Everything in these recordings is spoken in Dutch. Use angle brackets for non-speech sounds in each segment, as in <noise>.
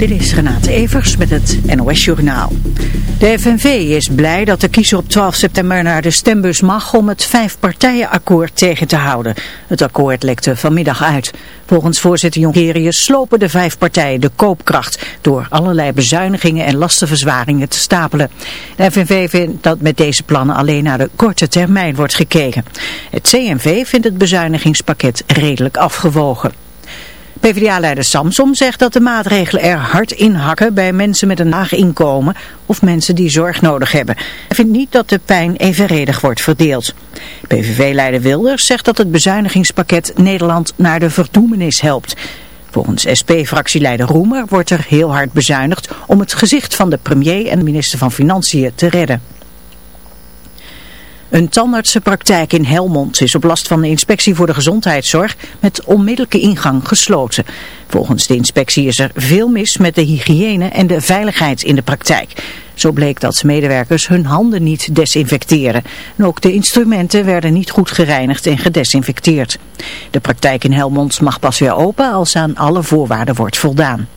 Dit is Renate Evers met het NOS Journaal. De FNV is blij dat de kiezer op 12 september naar de stembus mag om het vijfpartijenakkoord tegen te houden. Het akkoord lekte vanmiddag uit. Volgens voorzitter Jonkerius slopen de vijf partijen de koopkracht door allerlei bezuinigingen en lastenverzwaringen te stapelen. De FNV vindt dat met deze plannen alleen naar de korte termijn wordt gekeken. Het CNV vindt het bezuinigingspakket redelijk afgewogen. PvdA-leider Samsom zegt dat de maatregelen er hard in hakken bij mensen met een laag inkomen of mensen die zorg nodig hebben. Hij vindt niet dat de pijn evenredig wordt verdeeld. PVV-leider Wilders zegt dat het bezuinigingspakket Nederland naar de verdoemenis helpt. Volgens SP-fractieleider Roemer wordt er heel hard bezuinigd om het gezicht van de premier en de minister van Financiën te redden. Een tandartsenpraktijk in Helmond is op last van de inspectie voor de gezondheidszorg met onmiddellijke ingang gesloten. Volgens de inspectie is er veel mis met de hygiëne en de veiligheid in de praktijk. Zo bleek dat medewerkers hun handen niet desinfecteren. En ook de instrumenten werden niet goed gereinigd en gedesinfecteerd. De praktijk in Helmond mag pas weer open als aan alle voorwaarden wordt voldaan.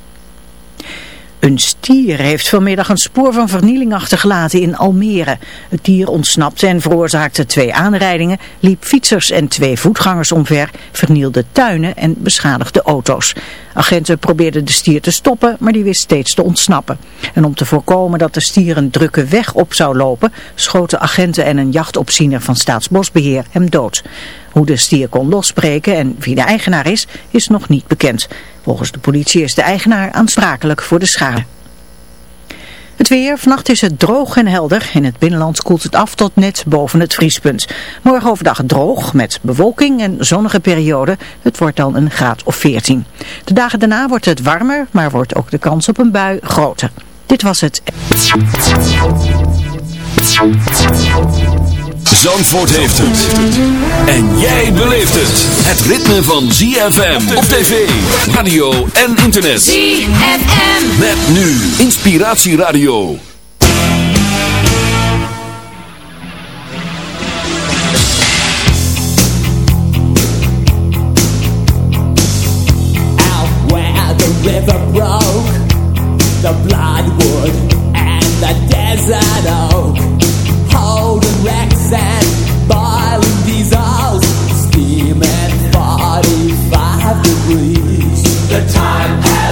Een stier heeft vanmiddag een spoor van vernieling achtergelaten in Almere. Het dier ontsnapte en veroorzaakte twee aanrijdingen, liep fietsers en twee voetgangers omver, vernielde tuinen en beschadigde auto's. Agenten probeerden de stier te stoppen, maar die wist steeds te ontsnappen. En om te voorkomen dat de stier een drukke weg op zou lopen, schoten agenten en een jachtopziener van Staatsbosbeheer hem dood. Hoe de stier kon losbreken en wie de eigenaar is, is nog niet bekend. Volgens de politie is de eigenaar aansprakelijk voor de schade. Het weer, vannacht is het droog en helder. In het binnenland koelt het af tot net boven het vriespunt. Morgen overdag droog met bewolking en zonnige periode. Het wordt dan een graad of 14. De dagen daarna wordt het warmer, maar wordt ook de kans op een bui groter. Dit was het. Zandvoort heeft het. En jij beleeft het. Het ritme van ZFM op tv, radio en internet. ZFM. Met nu Inspiratieradio. Out where the river broke, the bloodwood and the desert oak. Steaming 45 degrees. The time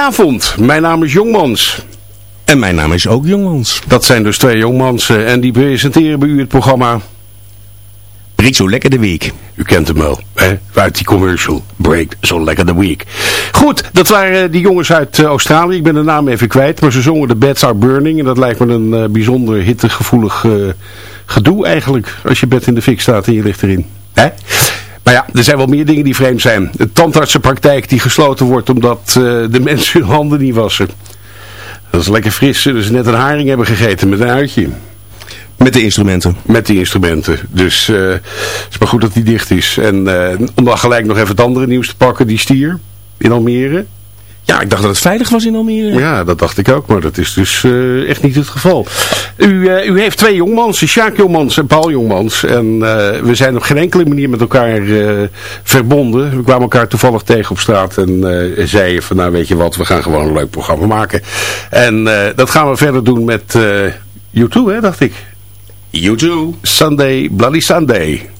Goedenavond, mijn naam is Jongmans. En mijn naam is ook Jongmans. Dat zijn dus twee Jongmansen en die presenteren bij u het programma... Breek zo lekker de week. U kent hem wel, hè? uit die commercial. Break zo lekker de week. Goed, dat waren eh, die jongens uit eh, Australië. Ik ben de naam even kwijt, maar ze zongen The Beds Are Burning. En dat lijkt me een uh, bijzonder hittegevoelig gedoe eigenlijk. Als je bed in de fik staat en je ligt erin. Hè? Maar ja, er zijn wel meer dingen die vreemd zijn. De tandartsenpraktijk die gesloten wordt omdat uh, de <laughs> mensen hun handen niet wassen. Dat is lekker fris. Zullen ze net een haring hebben gegeten met een uitje. Met de instrumenten. Met die instrumenten. Dus uh, het is maar goed dat die dicht is. En uh, om dan gelijk nog even het andere nieuws te pakken. Die stier in Almere. Ja, ik dacht dat het veilig was in Almere. Ja, dat dacht ik ook, maar dat is dus uh, echt niet het geval. U, uh, u heeft twee jongmans, Sjaak Jongmans en Paul Jongmans. En uh, we zijn op geen enkele manier met elkaar verbonden. We kwamen elkaar toevallig tegen op straat en zeiden van nou weet je wat, we gaan gewoon een leuk programma maken. En dat gaan we verder doen met YouTube, hè, dacht ik. YouTube. Sunday, Bloody Sunday.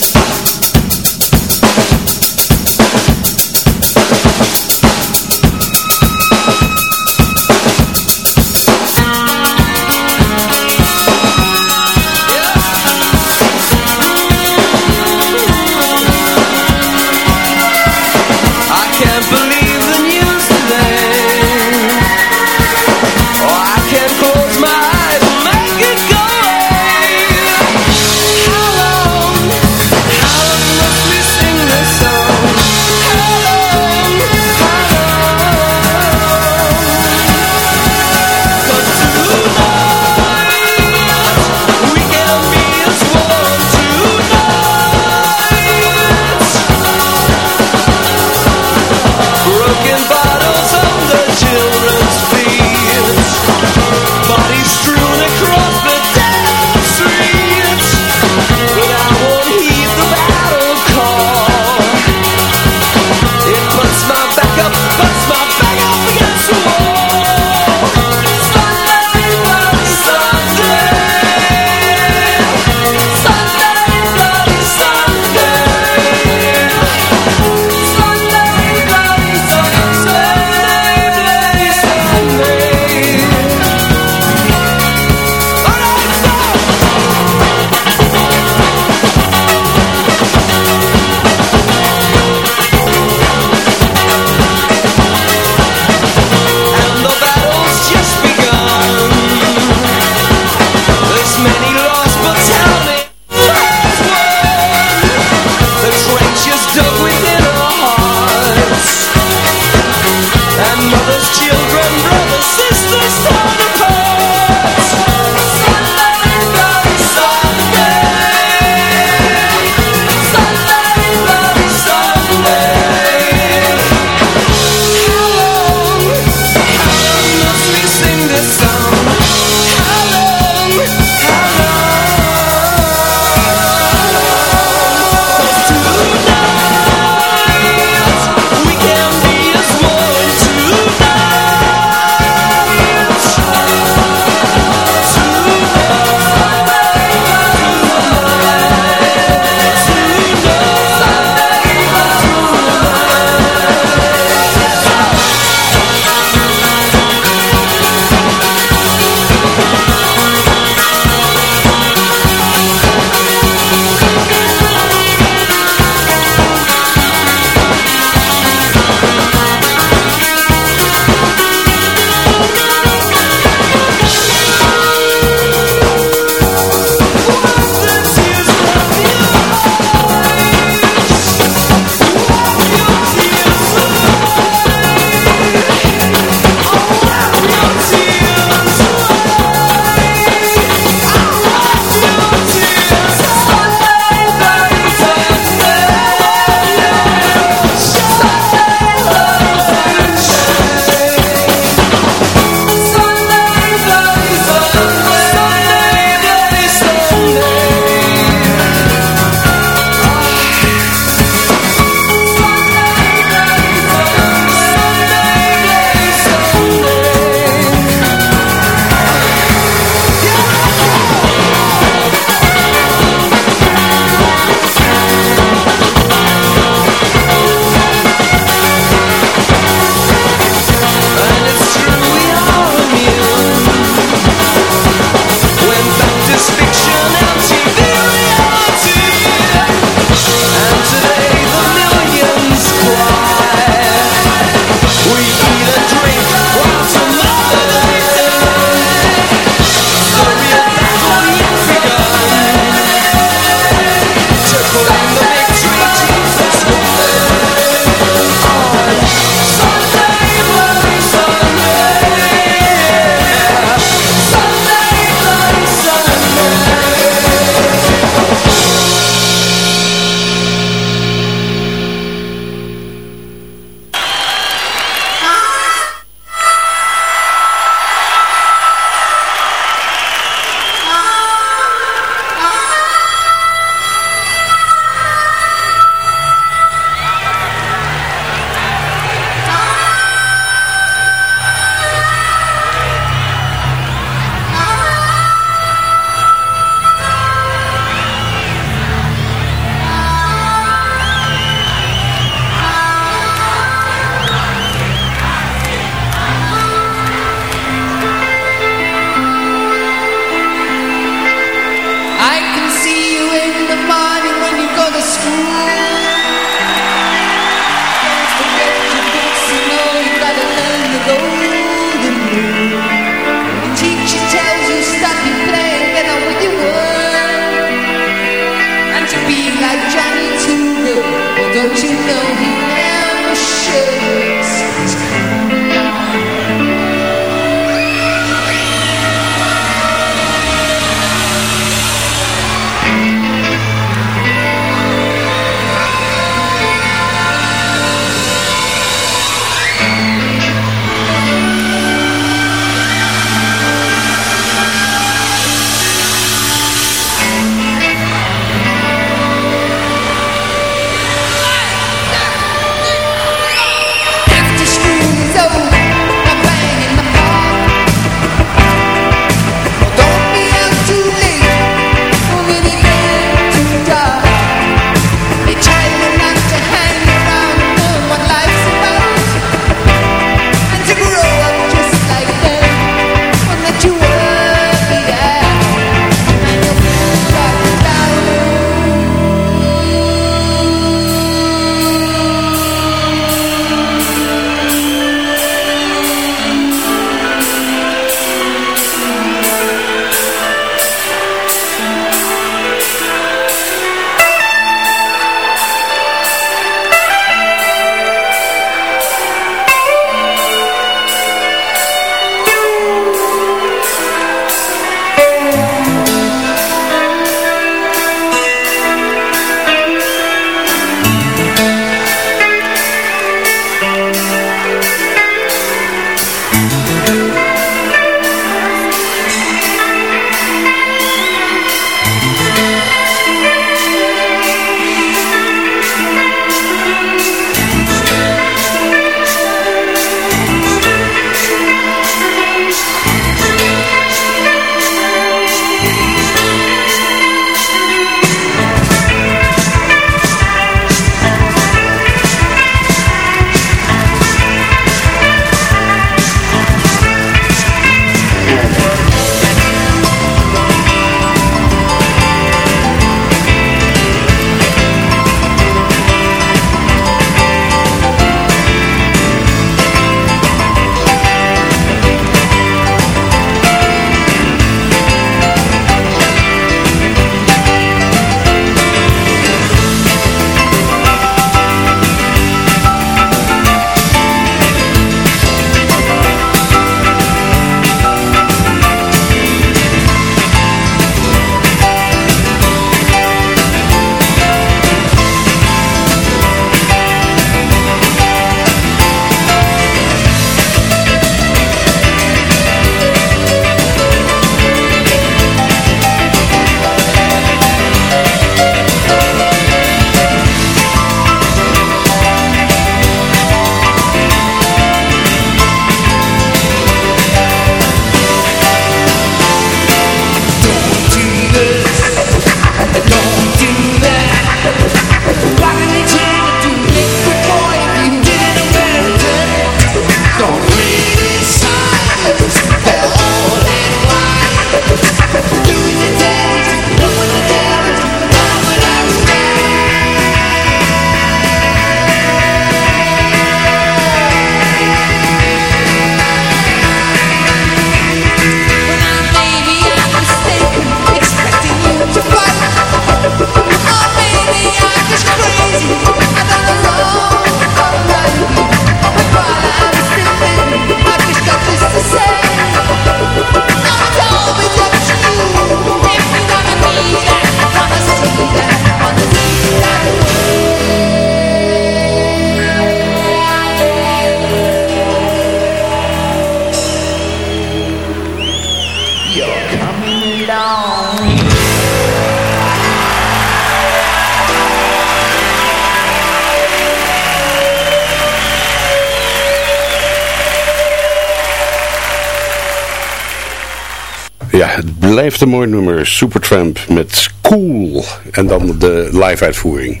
Blijft een mooi nummer. Supertramp met Cool. En dan de live uitvoering.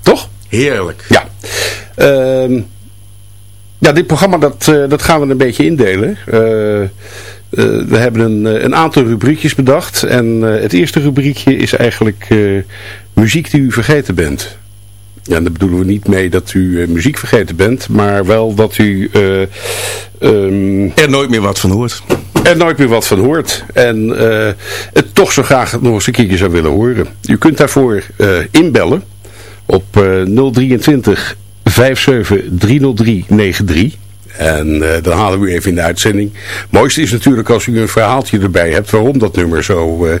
Toch? Heerlijk. Ja. Ehm, ja, dit programma dat, eh, dat gaan we een beetje indelen. Eh, eh, we hebben een, een aantal rubriekjes bedacht. En het eerste rubriekje is eigenlijk muziek die u vergeten bent. Ja, daar bedoelen we niet mee dat u muziek vergeten bent. Maar wel dat u... ehm, Er nooit meer wat van hoort. Er nooit meer wat van hoort. En eh, het toch zo graag nog eens een keertje zou willen horen. U kunt daarvoor eh, inbellen op eh 023 57 303 93. En eh, dan halen we u even in de uitzending. Mooiste is natuurlijk als u een verhaaltje erbij hebt waarom dat nummer zo eh,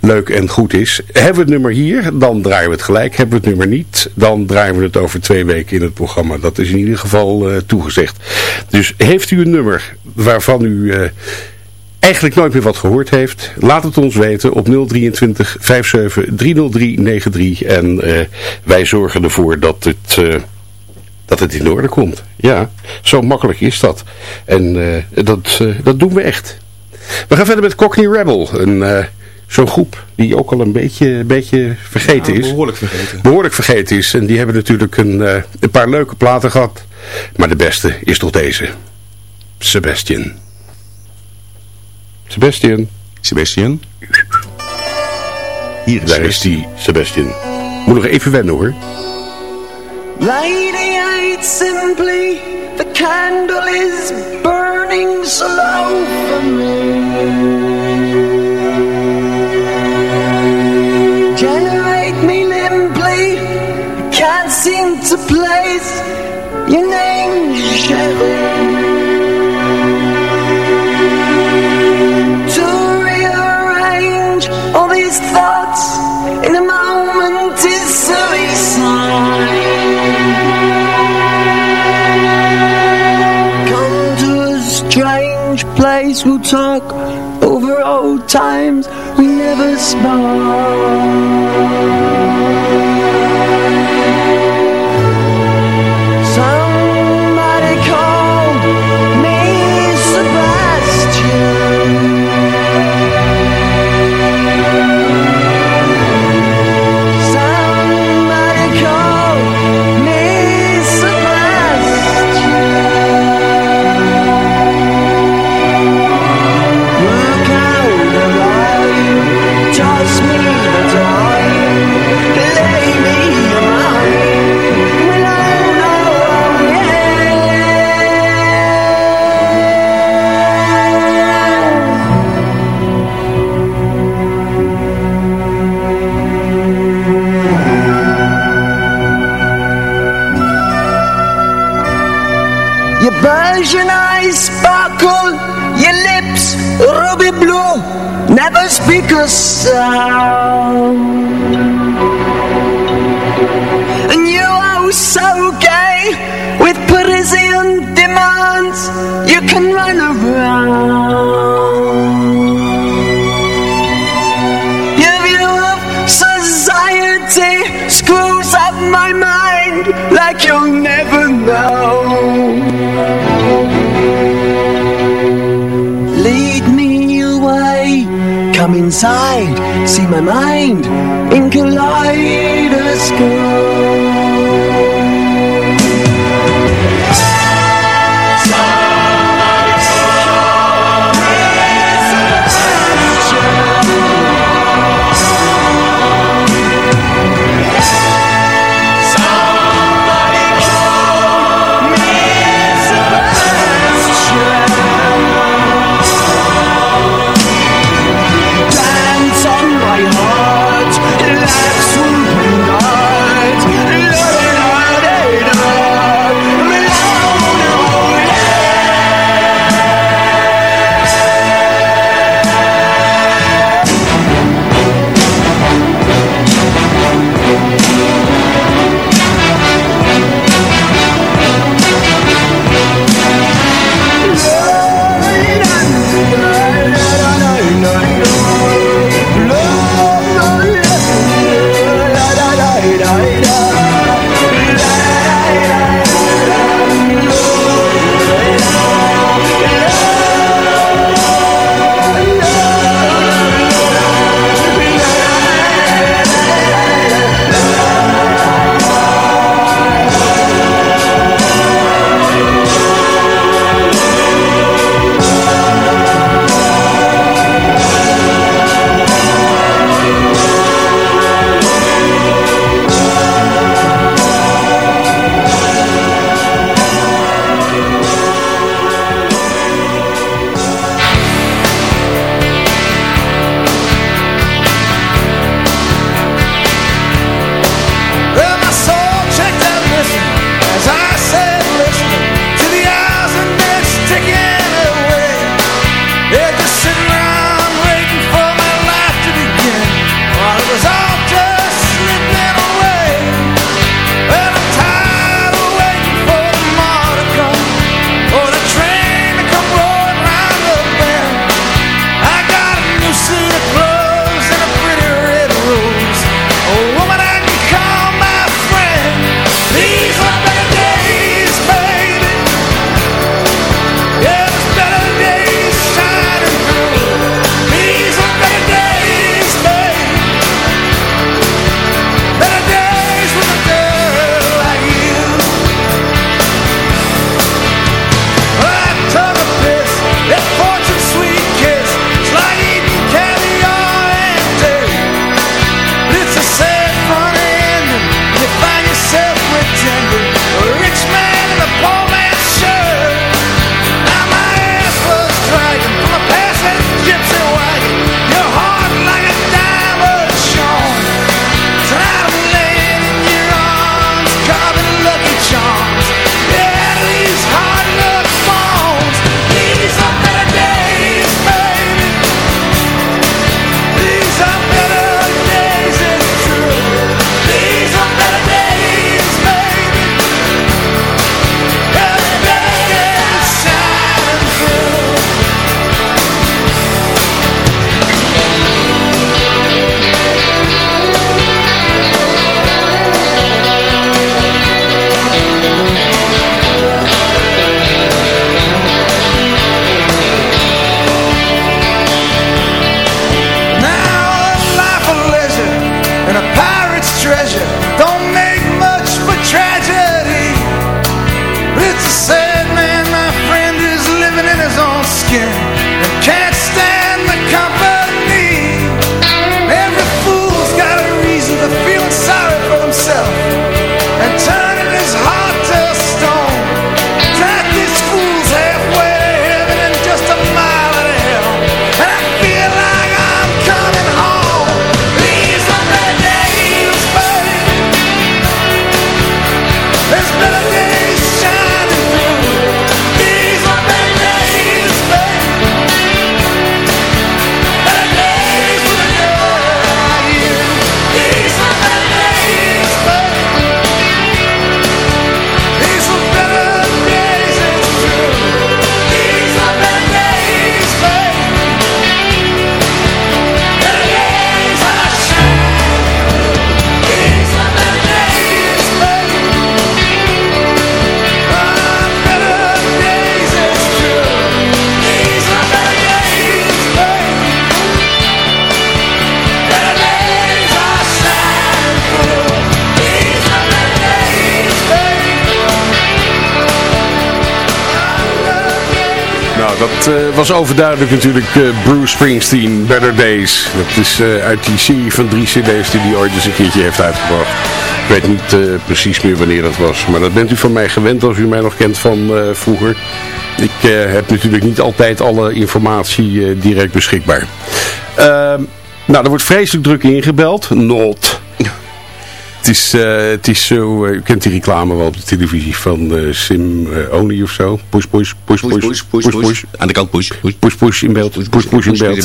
leuk en goed is. Hebben we het nummer hier, dan draaien we het gelijk. Hebben we het nummer niet, dan draaien we het over twee weken in het programma. Dat is in ieder geval eh, toegezegd. Dus heeft u een nummer waarvan u... eigenlijk nooit meer wat gehoord heeft, laat het ons weten op 023 57 303 93 en eh, wij zorgen ervoor dat het, eh, dat het in orde komt. Ja, zo makkelijk is dat. En eh, dat, dat doen we echt. We gaan verder met Cockney Rebel, een, zo'n groep die ook al een beetje, beetje vergeten Ja, is. behoorlijk vergeten. Behoorlijk vergeten is. En die hebben natuurlijk een, een paar leuke platen gehad. Maar de beste is toch deze. Sebastian. Sebastian. Sebastian. Hier is Daar is die Sebastian. Moet nog even wennen hoor. Lady, ain't simply the candle is burning slow for me. Generate me limply, can't seem to place your name, we'll talk over old times we never spoke. Eyes sparkle, your lips ruby blue, never speak a sound. Inside, see my mind was overduidelijk natuurlijk eh, Bruce Springsteen, Better Days. Dat is eh, uit die serie van drie cd's die hij ooit eens een keertje heeft uitgebracht. Ik weet niet eh, precies meer wanneer dat was. Maar dat bent u van mij gewend als u mij nog kent van eh, vroeger. Ik eh, heb natuurlijk niet altijd alle informatie eh, direct beschikbaar. Ehm, nou, er wordt vreselijk druk ingebeld. Not. Het is, eh, het is zo, eh, u kent die reclame wel op de televisie van eh, Sim Oni of zo. Push, push, push, Push, push, push, push. Aan de kant push, push. Push, push in beeld. Push, push in beeld.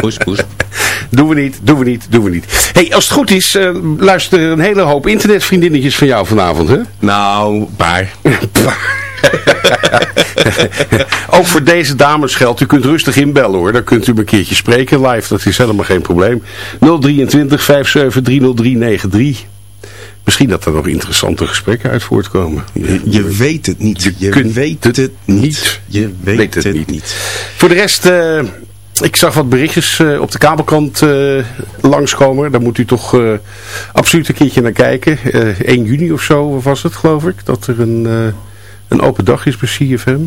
push, push. <laughs> Doen we niet, doen we niet, doen we niet. hey, als het goed is, luisteren een hele hoop internetvriendinnetjes van jou vanavond, hè? Nou, paar. <laughs> Ook voor deze dames geldt, u kunt rustig inbellen hoor. Dan kunt u een keertje spreken live, dat is helemaal geen probleem. 023 57 30393. Misschien dat er nog interessante gesprekken uit voortkomen. Je weet het niet. Je, kunt weet het het niet. niet. Je weet, het, niet. Voor de rest, eh, ik zag wat berichtjes eh, op de kabelkant eh, langskomen. Daar moet u toch absoluut een keertje naar kijken. Eh 1 juni of zo was het, geloof ik, dat er een, een open dag is bij CFM.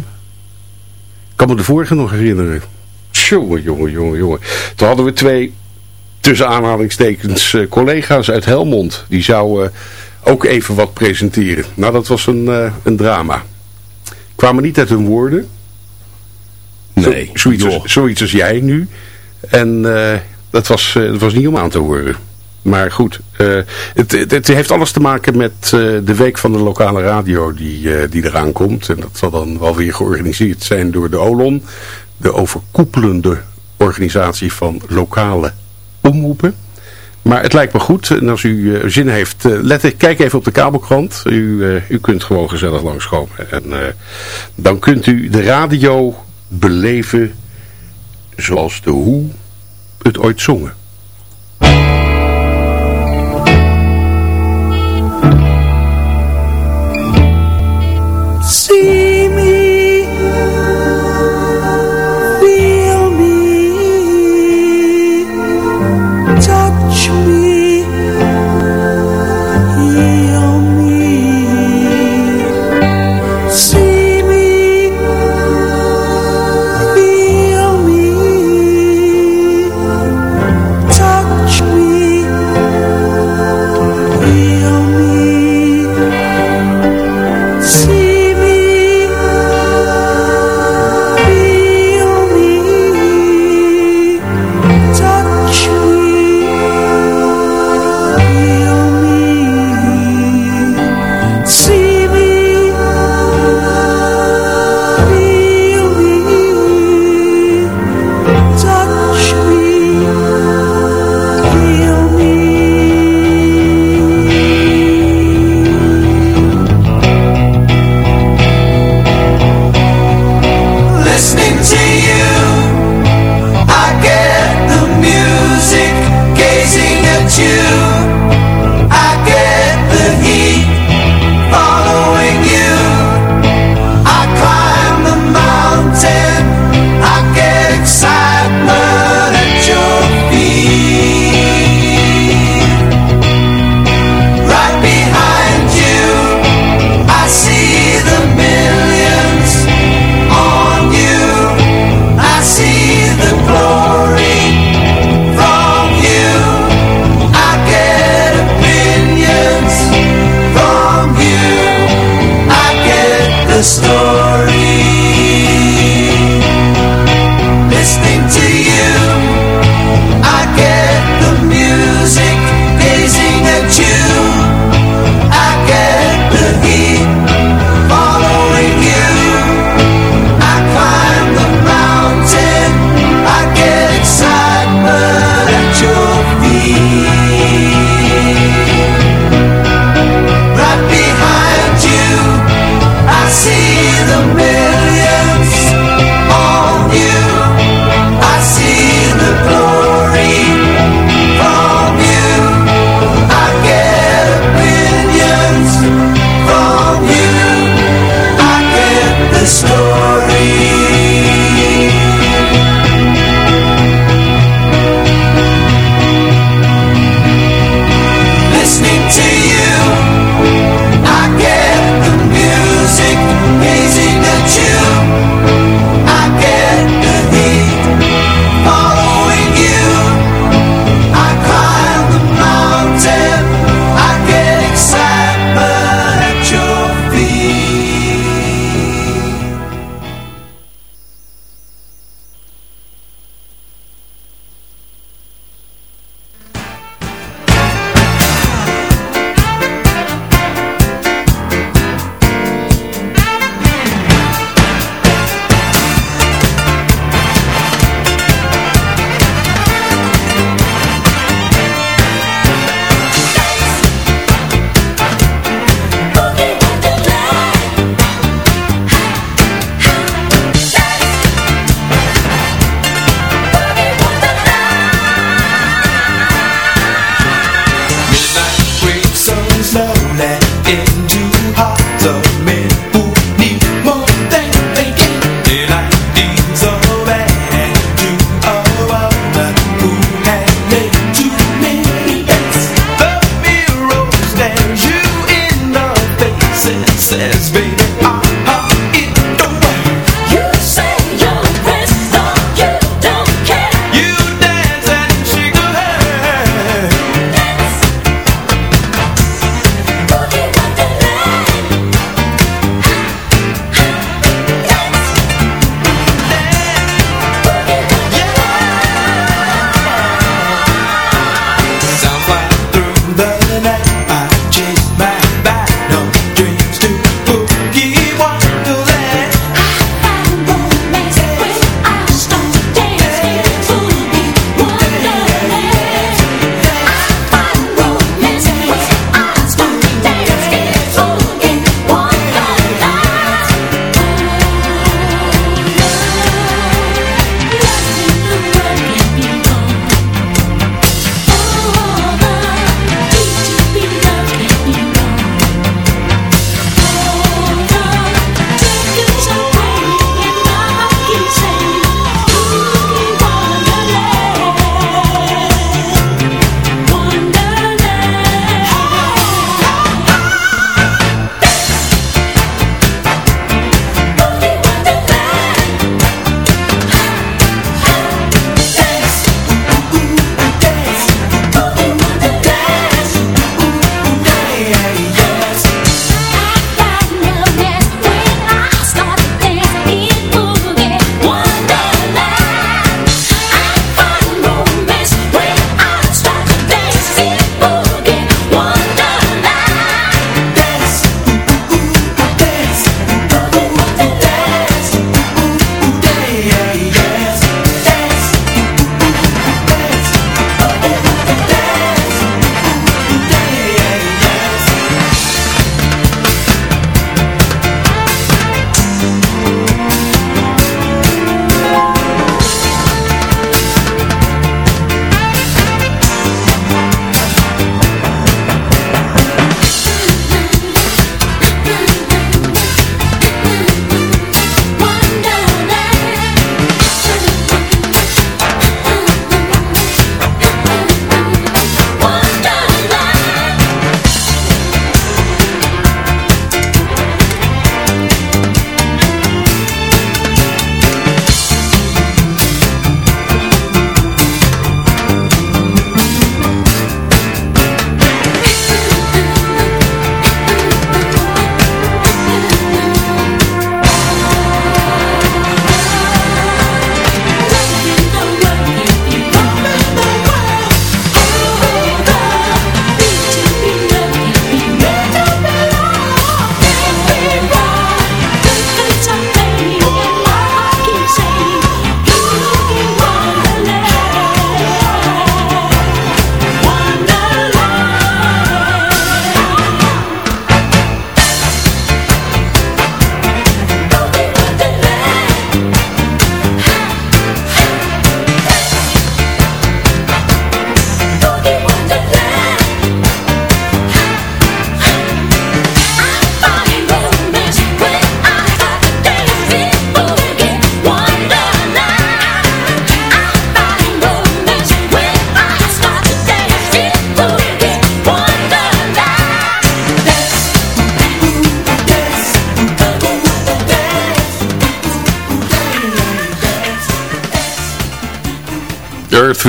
Ik kan me de vorige nog herinneren. Jongen, jongen, jongen, jongen. Toen hadden we twee, tussen aanhalingstekens, eh, collega's uit Helmond. Die zouden ook even wat presenteren. Nou, dat was een, eh, een drama. Kwamen niet uit hun woorden. Nee. Zo, zoiets, als, zoiets als jij nu. En eh, dat, was, eh, dat was niet om aan te horen. Maar goed, eh, het, het, het heeft alles te maken met eh, de week van de lokale radio die, eh, die eraan komt. En dat zal dan wel weer georganiseerd zijn door de OLON. De overkoepelende organisatie van lokale omroepen. Maar het lijkt me goed. En als u eh, zin heeft, eh, let, kijk even op de kabelkrant. U, eh, u kunt gewoon gezellig langskomen. En dan kunt u de radio beleven zoals de hoe het ooit zongen. See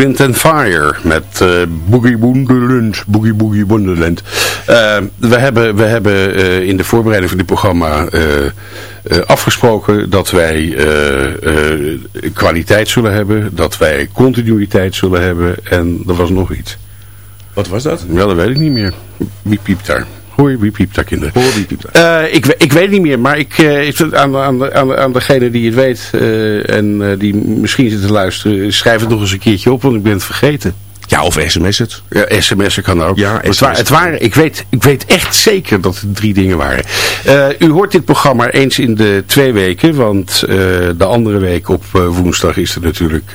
Wind and Fire met eh, Boogie Wonderland. Boogie Boogie Wonderland. Eh, we hebben, we hebben eh, in de voorbereiding van dit programma afgesproken dat wij kwaliteit zullen hebben, dat wij continuïteit zullen hebben en er was nog iets. Wat was dat? Wel, dat weet ik niet meer. Wie piept daar? Hoi, wie piept daar, kinderen? Hoor wie piept daar? Eh, ik, ik weet niet meer, maar ik, ik aan, aan, aan, aan degene die het weet eh, en die misschien zit te luisteren, schrijf het nog eens een keertje op, want ik ben het vergeten. Ja, of sms het. Ja, sms'en kan ook. Ja, het, wa- het waren, ik weet, ik weet echt zeker dat het drie dingen waren. Eh, u hoort dit programma eens in de twee weken, want eh, de andere week op eh, woensdag is er natuurlijk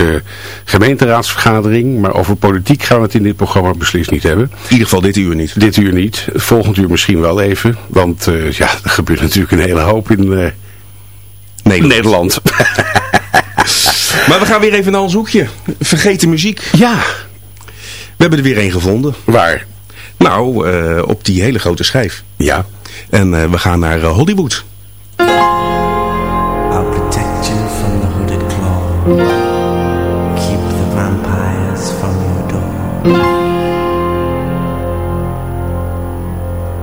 gemeenteraadsvergadering. Maar over politiek gaan we het in dit programma beslist niet hebben. In ieder geval dit uur niet. Dit uur niet, volgend uur misschien wel even, want ja, er gebeurt natuurlijk een hele hoop in Nederland. Nederland. <laughs> Maar we gaan weer even naar ons hoekje. Vergeten muziek. ja, hebben er weer een gevonden. waar? Nou, eh, op die hele grote schijf. Ja. En eh, we gaan naar eh, Hollywood. I'll protect you from the hooded claw. Keep the vampires from your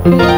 door.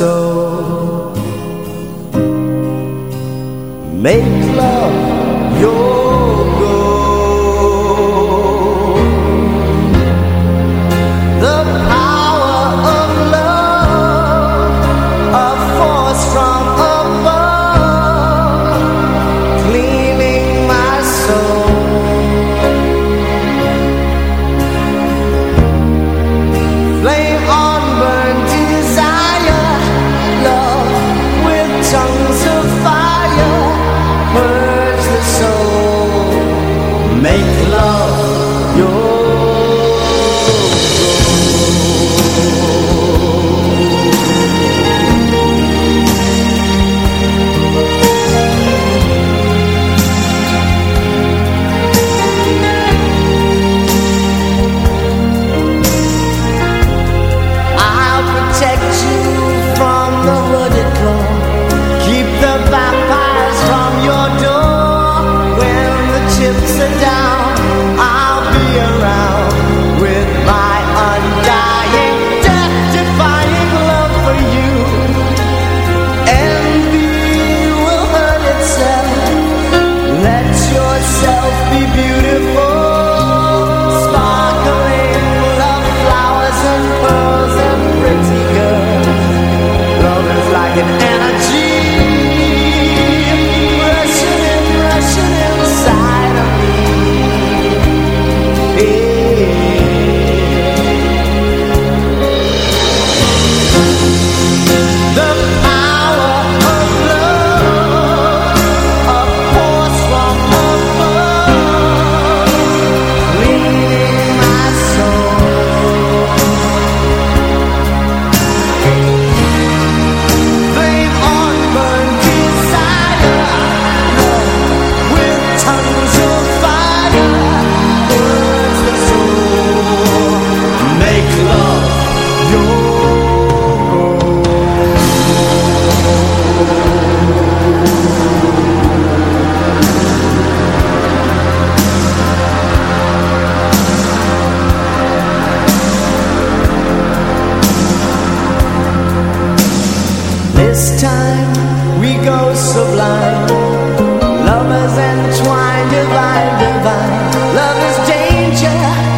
soul. Make love your Love is danger.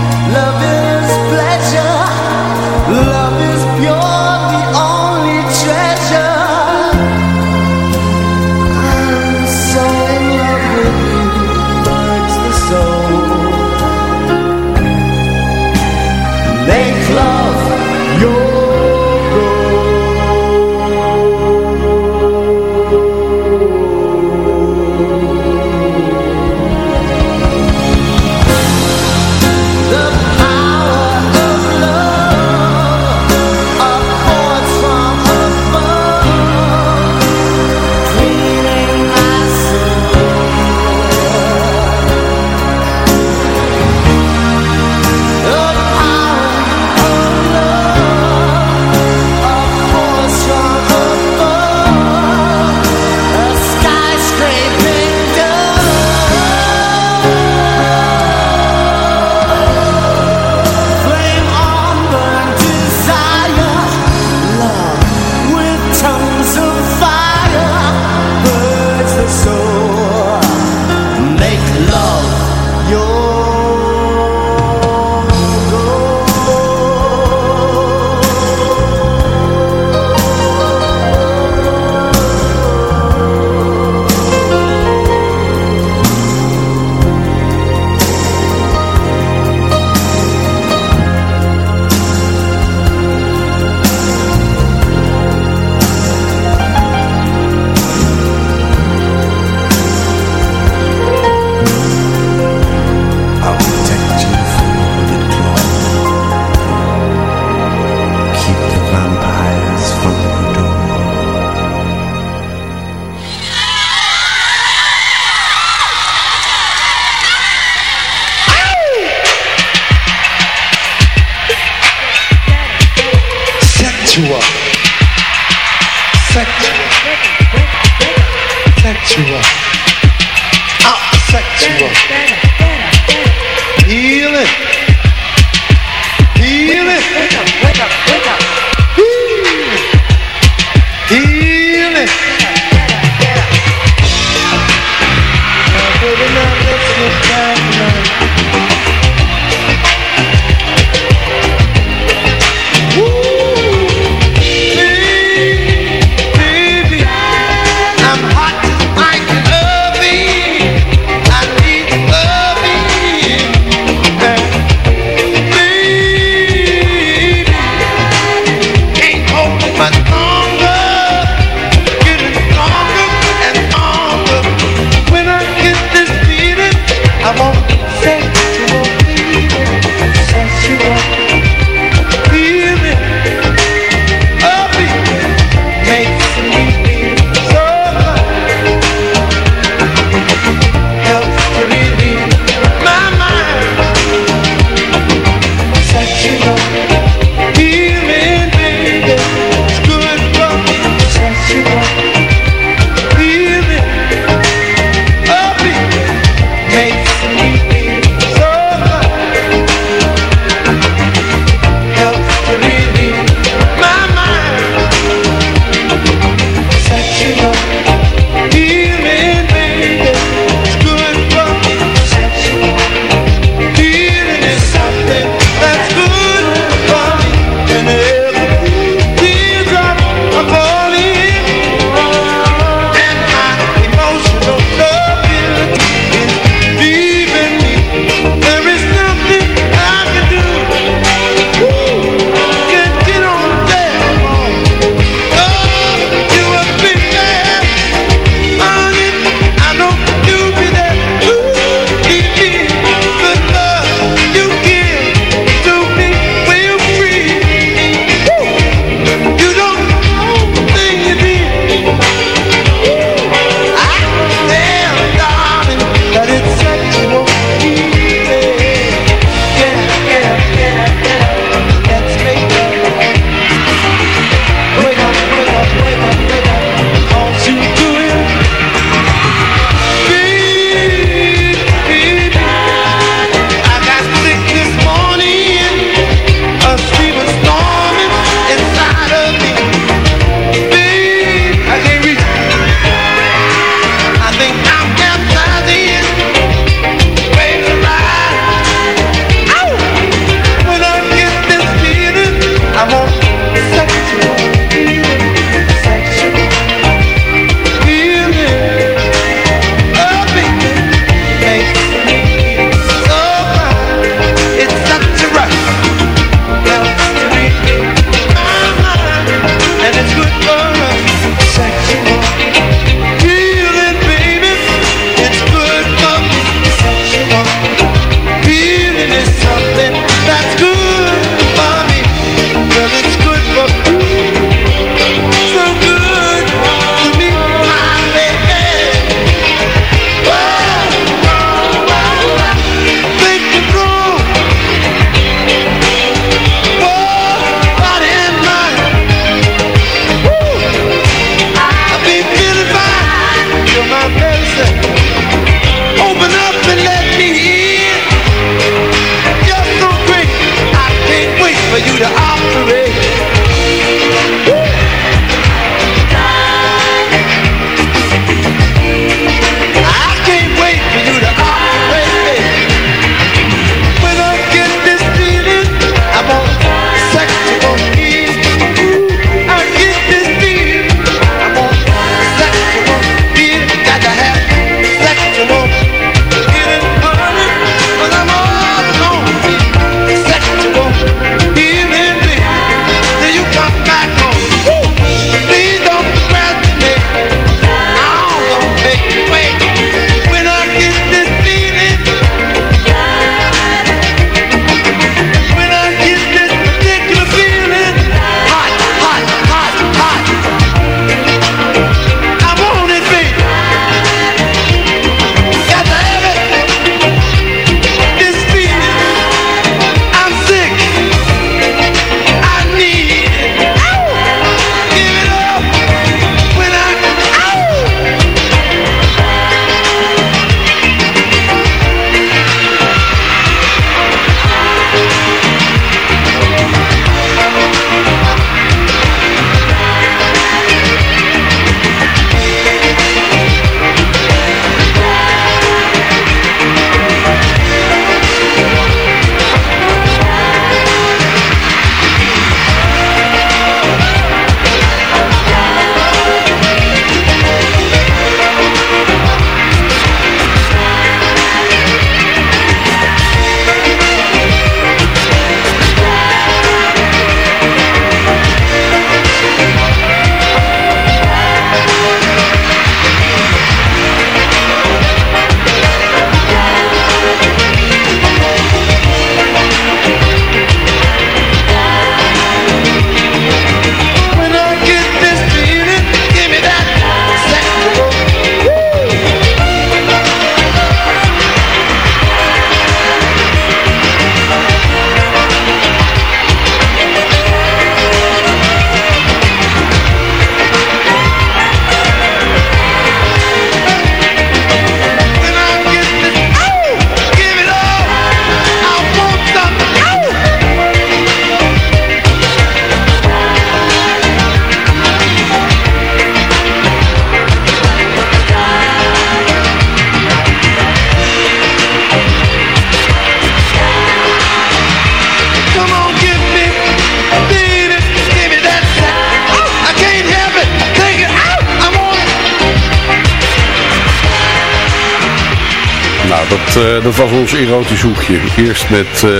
Was ons erotisch hoekje. Eerst met eh,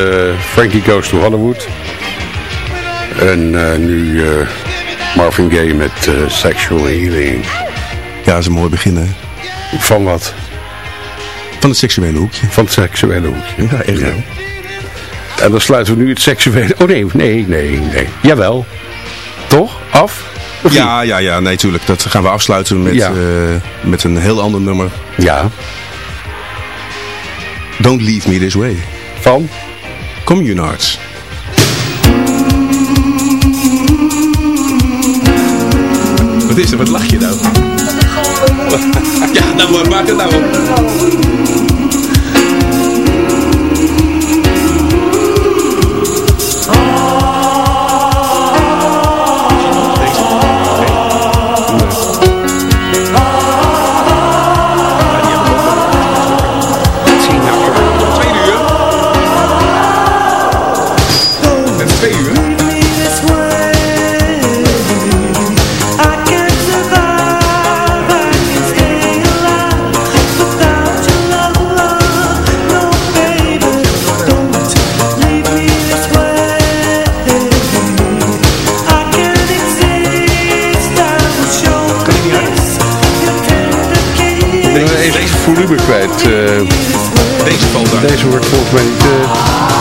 Frankie Goes to Hollywood. En eh, nu eh, Marvin Gaye met Sexual Healing. Ja, dat is een mooi begin, hè? Van wat? Van het seksuele hoekje. Van het seksuele hoekje. Ja, echt Ja. En dan sluiten we nu het seksuele... Oh nee, nee, nee, nee. Jawel. Toch? Af? Of niet? Ja, ja, ja, nee, tuurlijk. Dat gaan we afsluiten met, Ja. met een heel ander nummer. Ja. Don't Leave Me This Way. Van? Communards. Wat is er? Wat lach je nou? Ja, nou maak het nou op. Deze wordt volgens mij niet...